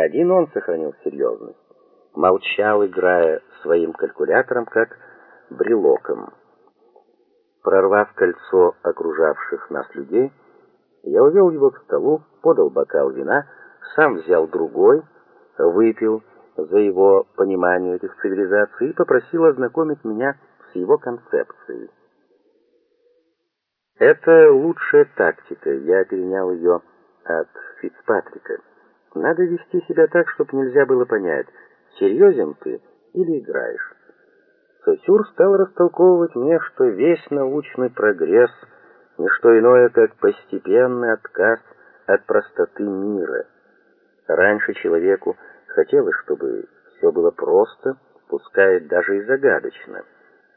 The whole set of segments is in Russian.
Один он сохранил серьезность, молчал, играя своим калькулятором, как брелоком. Прорвав кольцо окружавших нас людей, я увел его к столу, подал бокал вина, сам взял другой, выпил за его понимание этих цивилизаций и попросил ознакомить меня с его концепцией. Это лучшая тактика, я перенял ее от Фицпатрика. Надо вести себя так, чтобы нельзя было понять, серьезен ты или играешь. Сосюр стал растолковывать мне, что весь научный прогресс — не что иное, как постепенный отказ от простоты мира. Раньше человеку хотелось, чтобы все было просто, пускай даже и загадочно.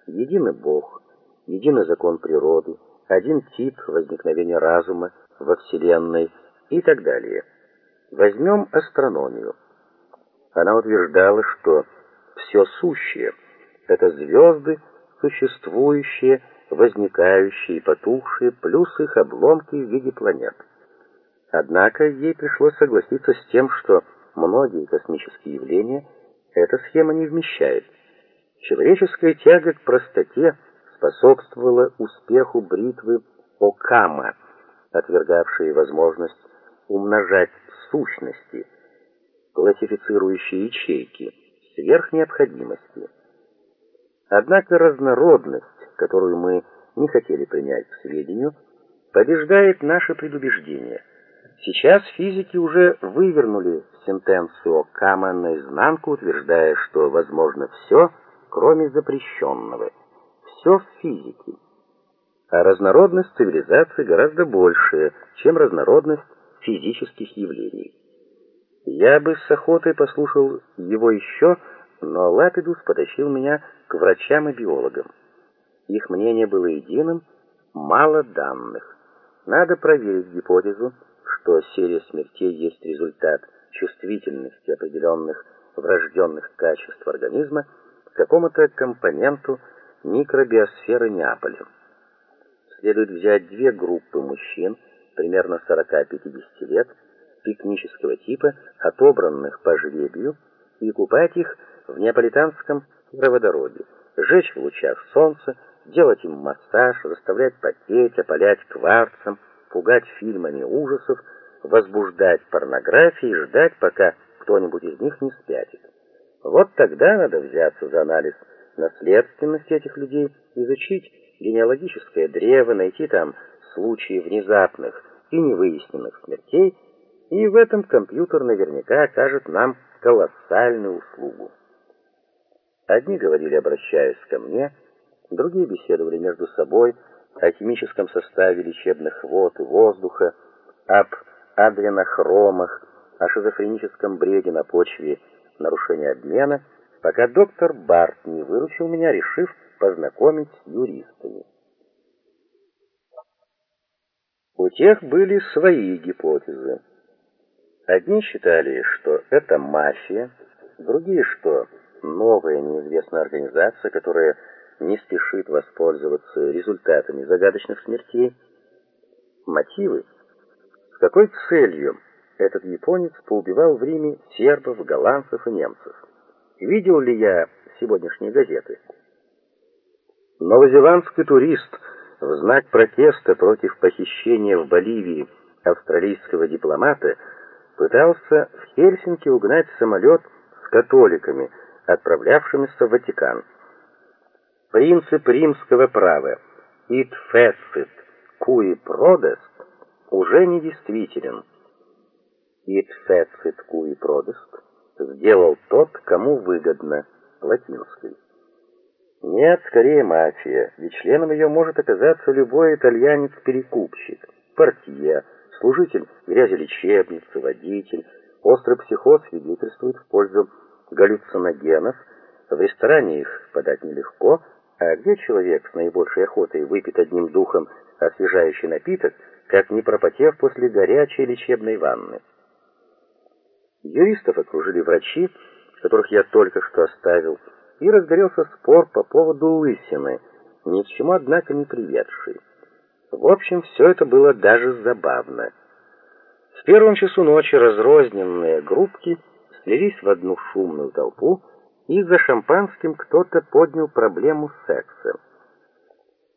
Единый Бог, единый закон природы, один тип возникновения разума во Вселенной и так далее. Возьмем астрономию. Она утверждала, что все сущее — это звезды, существующие, возникающие и потухшие, плюс их обломки в виде планет. Однако ей пришлось согласиться с тем, что многие космические явления эта схема не вмещает. Человеческая тяга к простоте способствовала успеху бритвы Окама, отвергавшей возможность умножать сущности, классифицирующие ячейки, сверх необходимости. Однако разнородность, которую мы не хотели принять к сведению, побеждает наше предубеждение. Сейчас физики уже вывернули сентенцию Окама наизнанку, утверждая, что возможно все, кроме запрещенного. Все в физике. А разнородность цивилизации гораздо большая, чем разнородность физических явлений. Я бы с охотой послушал его еще, но Лапидус потащил меня к врачам и биологам. Их мнение было единым, мало данных. Надо проверить гипотезу, что серия смертей есть результат чувствительности определенных врожденных качеств организма к какому-то компоненту микробиосферы Неаполя. Следует взять две группы мужчин, примерно 40-50 лет, пикнического типа, отобранных по жребию, и купать их в неаполитанском водороде, жечь в лучах солнца, делать им массаж, заставлять потеть, опалять кварцем, пугать фильмами ужасов, возбуждать порнографией и ждать, пока кто-нибудь из них не спятит. Вот тогда надо взяться за анализ наследственности этих людей, изучить генеалогическое древо, найти там случаи внезапных и невыясненных смертей, и в этом компьютер наверняка окажет нам колоссальную услугу. Одни говорили, обращаясь ко мне, другие беседовали между собой о химическом составе лечебных вод и воздуха, об адренохромах, о шизофреническом бреде на почве нарушения обмена, пока доктор Барт не выручил меня, решив познакомить с юристами. У тех были свои гипотезы. Одни считали, что это мафия, другие, что новая неизвестная организация, которая не спешит воспользоваться результатами загадочных смертей. Мотивы? С какой целью этот японец поубивал в Риме сербов, голландцев и немцев? Видел ли я сегодняшние газеты? Новозеландский турист в знак протеста против похищения в Боливии австралийского дипломата пытался в Хельсинки угнать самолет с католиками, отправлявшимися в Ватикан. Принцип римского права «id fecit cui prodest» уже не действителен. «Id fecit cui prodest» сделал тот, кому выгодно, латинский. Нет, скорее мафия, ведь членом ее может оказаться любой итальянец-перекупщик, портье, служитель грязелечебницы, водитель. Острый психоз свидетельствует в пользу галлюциногенов. В ресторане их подать нелегко, а где человек с наибольшей охотой выпит одним духом освежающий напиток, как не пропотев после горячей лечебной ванны? Юристов окружили врачи, которых я только что оставил, и разгорелся спор по поводу лысины, ни к чему, однако, не приведший. В общем, все это было даже забавно. В первом часу ночи разрозненные группки слились в одну шумную толпу, и за шампанским кто-то поднял проблему секса.